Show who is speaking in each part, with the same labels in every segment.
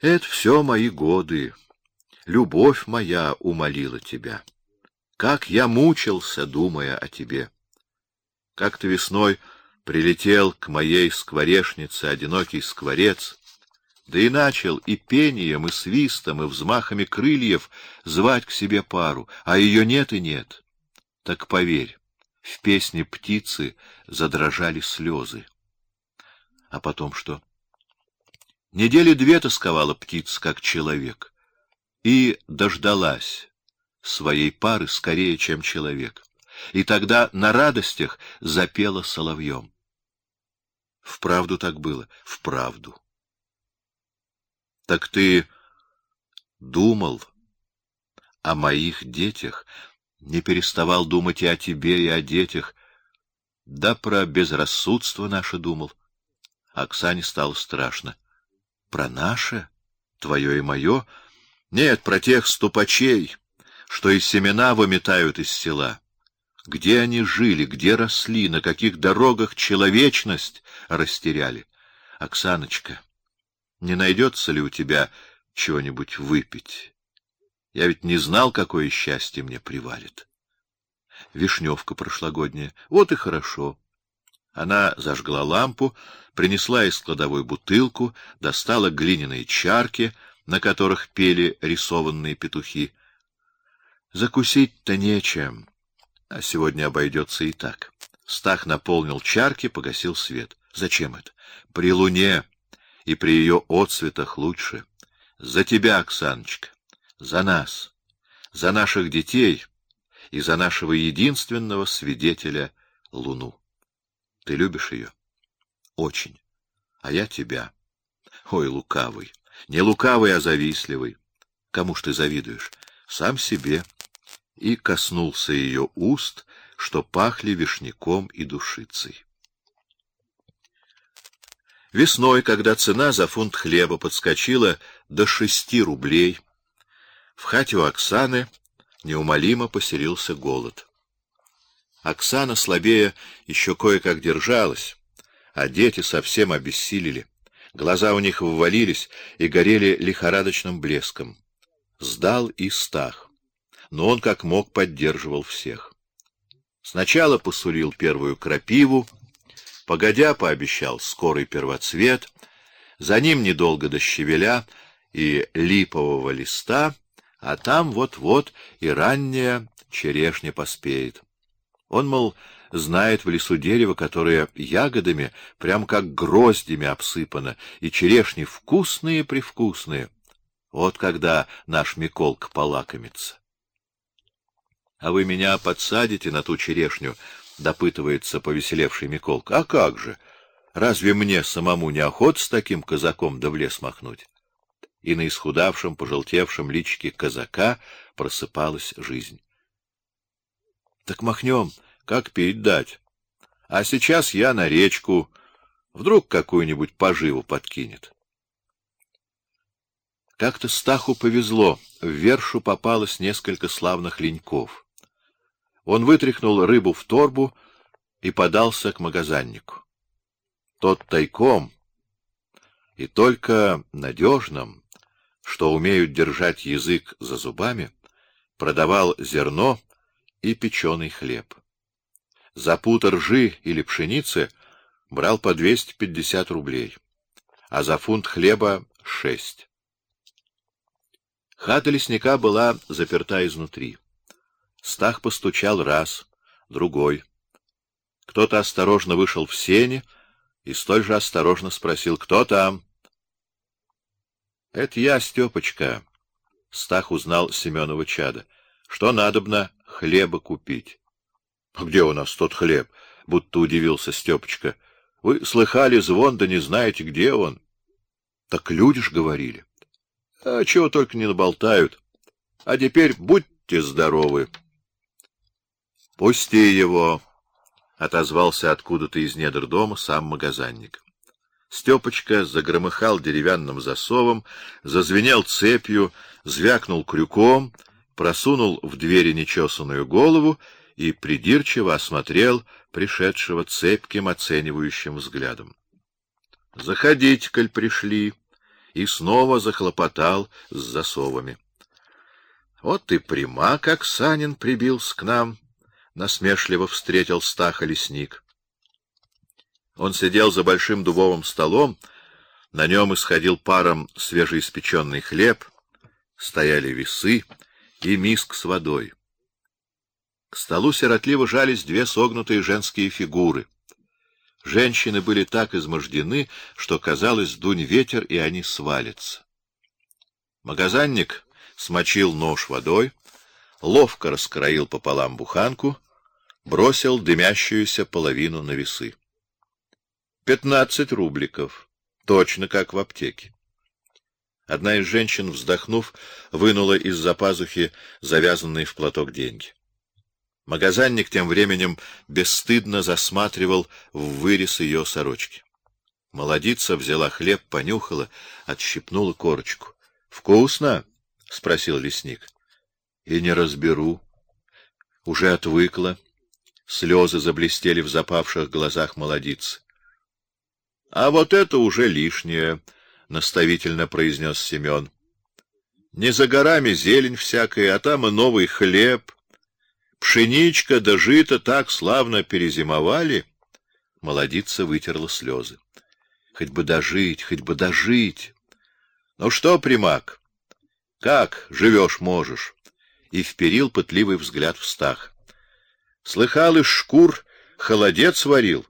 Speaker 1: Это все мои годы. Любовь моя умолила тебя. Как я мучился, думая о тебе. Как-то весной прилетел к моей скворечнице одинокий скворец, да и начал и пением, и свистом, и взмахами крыльев звать к себе пару, а ее нет и нет. Так поверь, в песне птицы задрожали слезы. А потом что? Недели две тосковала птица, как человек, и дождалась своей пары скорее, чем человек. И тогда на радостях запела соловьем. Вправду так было, вправду. Так ты думал о моих детях, не переставал думать и о тебе, и о детях. Да про безрассудство наше думал. Оксане стало страшно. Про наше, твое и мое? Нет, про тех ступачей, что и семена выметают из села. Где они жили, где росли, на каких дорогах человечность растеряли? Оксаночка, не найдется ли у тебя чего-нибудь выпить? Я ведь не знал, какое счастье мне привалит. Вишневка прошлогодняя. Вот и хорошо. Она зажгла лампу, принесла из кладовой бутылку, достала глиняные чарки, на которых пели рисованные петухи. Закусить-то нечем, а сегодня обойдется и так. Стах наполнил чарки, погасил свет. Зачем это? При луне и при ее отсветах лучше. За тебя, Оксаночка за нас, за наших детей и за нашего единственного свидетеля Луну. Ты любишь ее? Очень. А я тебя. Ой, лукавый. Не лукавый, а завистливый. Кому ж ты завидуешь? Сам себе. И коснулся ее уст, что пахли вишняком и душицей. Весной, когда цена за фунт хлеба подскочила до шести рублей, в хате у Оксаны неумолимо поселился голод. Оксана слабее еще кое-как держалась, а дети совсем обессилели. Глаза у них ввалились и горели лихорадочным блеском. Сдал и стах, но он как мог поддерживал всех. Сначала посулил первую крапиву, погодя пообещал скорый первоцвет, за ним недолго до щавеля и липового листа — а там вот-вот и ранняя черешня поспеет. Он, мол, знает в лесу дерево, которое ягодами, прям как гроздями обсыпано, и черешни вкусные-привкусные. Вот когда наш Миколк полакомится. — А вы меня подсадите на ту черешню? — допытывается повеселевший Миколк. — А как же? Разве мне самому не охота с таким казаком да в лес махнуть? и на исхудавшем, пожелтевшем личике казака просыпалась жизнь. Так махнем, как пить дать. А сейчас я на речку, вдруг какую-нибудь поживу подкинет. Как-то Стаху повезло, в вершу попалось несколько славных леньков. Он вытряхнул рыбу в торбу и подался к магазиннику. Тот тайком и только надежным что умеют держать язык за зубами, продавал зерно и печеный хлеб. За пуд ржи или пшеницы брал по 250 рублей, а за фунт хлеба — шесть. Хата лесника была заперта изнутри. Стах постучал раз, другой. Кто-то осторожно вышел в сени и столь же осторожно спросил, кто там. Это я, Степочка. Стах узнал Семенова чада. Что надобно хлеба купить? А где у нас тот хлеб? Будто удивился Степочка. Вы слыхали звон, да не знаете, где он? Так люди ж говорили. А чего только не наболтают. А теперь будьте здоровы. Пусти его, отозвался откуда-то из недр дома сам магазинник. Степочка загромыхал деревянным засовом, зазвенел цепью, звякнул крюком, просунул в двери нечесанную голову и придирчиво осмотрел пришедшего цепким оценивающим взглядом. Заходите, коль пришли, и снова захлопотал с засовами. Вот и пряма, как Санин прибился к нам, насмешливо встретил Стаха лесник. Он сидел за большим дубовым столом, на нем исходил паром свежеиспеченный хлеб, стояли весы и миск с водой. К столу сиротливо жались две согнутые женские фигуры. Женщины были так измождены, что казалось, дунь ветер, и они свалятся. Магазинник смочил нож водой, ловко раскроил пополам буханку, бросил дымящуюся половину на весы. Пятнадцать рубликов, точно как в аптеке. Одна из женщин, вздохнув, вынула из-за пазухи завязанные в платок деньги. Магазинник тем временем бесстыдно засматривал в вырез ее сорочки. Молодица взяла хлеб, понюхала, отщипнула корочку. Вкусно? спросил лесник. И не разберу. Уже отвыкла. Слезы заблестели в запавших глазах молодицы. А вот это уже лишнее, наставительно произнес Семен. Не за горами зелень всякая, а там и новый хлеб. Пшеничка да жито так славно перезимовали. Молодица вытерла слезы. Хоть бы дожить, хоть бы дожить. Ну что, примак, как живешь можешь? И вперил пытливый взгляд в стах. Слыхал из шкур холодец варил.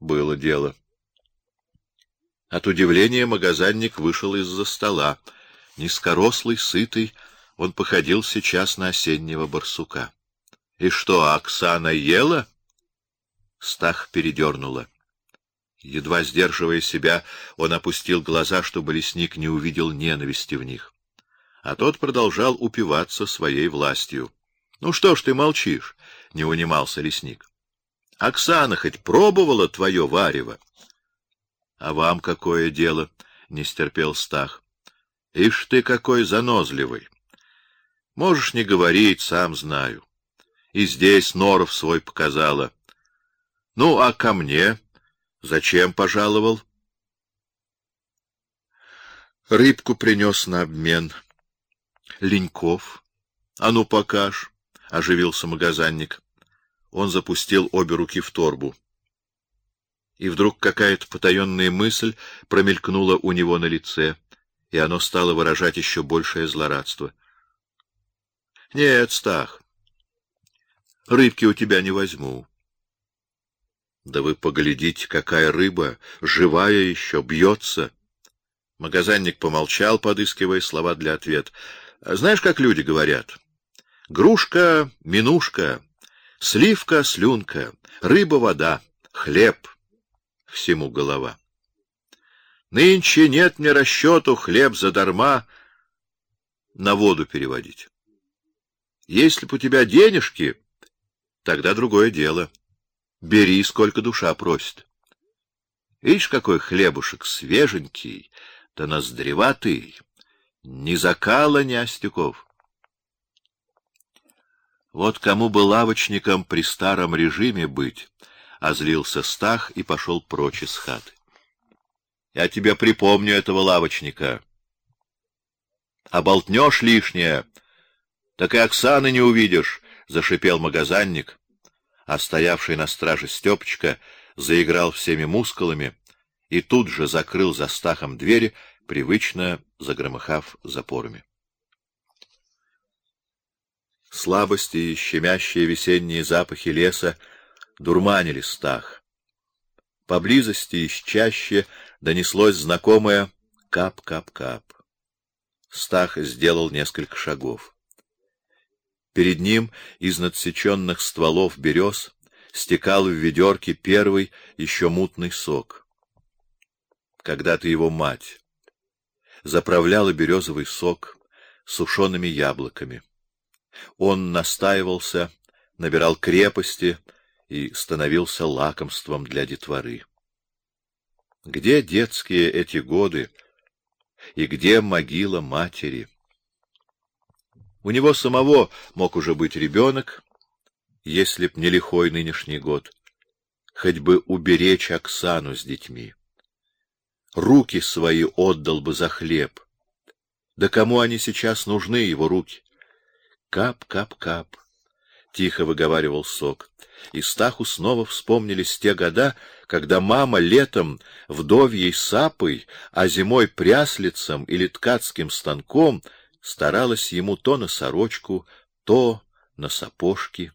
Speaker 1: Было дело. От удивления магазинник вышел из-за стола, низкорослый, сытый, он походил сейчас на осеннего барсука. И что, Оксана ела? Стах передернула. Едва сдерживая себя, он опустил глаза, чтобы лесник не увидел ненависти в них. А тот продолжал упиваться своей властью. Ну что ж ты молчишь? не унимался лесник. Оксана хоть пробовала твое варево? А вам какое дело? не стерпел Стах. Ишь ты какой занозливый. Можешь не говорить, сам знаю. И здесь Норов свой показала. Ну, а ко мне зачем пожаловал? Рыбку принес на обмен. Леньков. А ну покаж, оживился магазинник. Он запустил обе руки в торбу и вдруг какая-то потаенная мысль промелькнула у него на лице, и оно стало выражать еще большее злорадство. Нет, Стах. Рыбки у тебя не возьму. Да вы поглядите, какая рыба, живая еще, бьется. Магазинник помолчал, подыскивая слова для ответа. Знаешь, как люди говорят: грушка, минушка, сливка, слюнка, рыба, вода, хлеб всему голова. Нынче нет мне расчету хлеб задарма на воду переводить. Если б у тебя денежки, тогда другое дело. Бери, сколько душа просит. Видишь, какой хлебушек свеженький, да ноздреватый, ни закала, ни остюков. Вот кому бы лавочником при старом режиме быть, озлился Стах и пошел прочь из хаты. Я тебе припомню этого лавочника. А болтнешь лишнее, так и Оксаны не увидишь, зашипел магазинник, а стоявший на страже Стёпочка заиграл всеми мускулами и тут же закрыл за Стахом двери, привычно загромыхав запорами. Слабость и щемящие весенние запахи леса дурманили Стаха. Поблизости из чаще донеслось знакомое кап-кап-кап. Стах сделал несколько шагов. Перед ним из надсеченных стволов берез стекал в ведерке первый еще мутный сок. Когда-то его мать заправляла березовый сок сушеными яблоками. Он настаивался, набирал крепости, и становился лакомством для детворы. Где детские эти годы и где могила матери? У него самого мог уже быть ребенок, если б не лихой нынешний год, хоть бы уберечь Оксану с детьми. руки свои отдал бы за хлеб. Да кому они сейчас нужны, его руки? Кап, кап, кап. Тихо выговаривал сок. И Стаху снова вспомнились те года, когда мама летом вдовьей сапой, а зимой пряслицем или ткацким станком старалась ему то на сорочку, то на сапожки.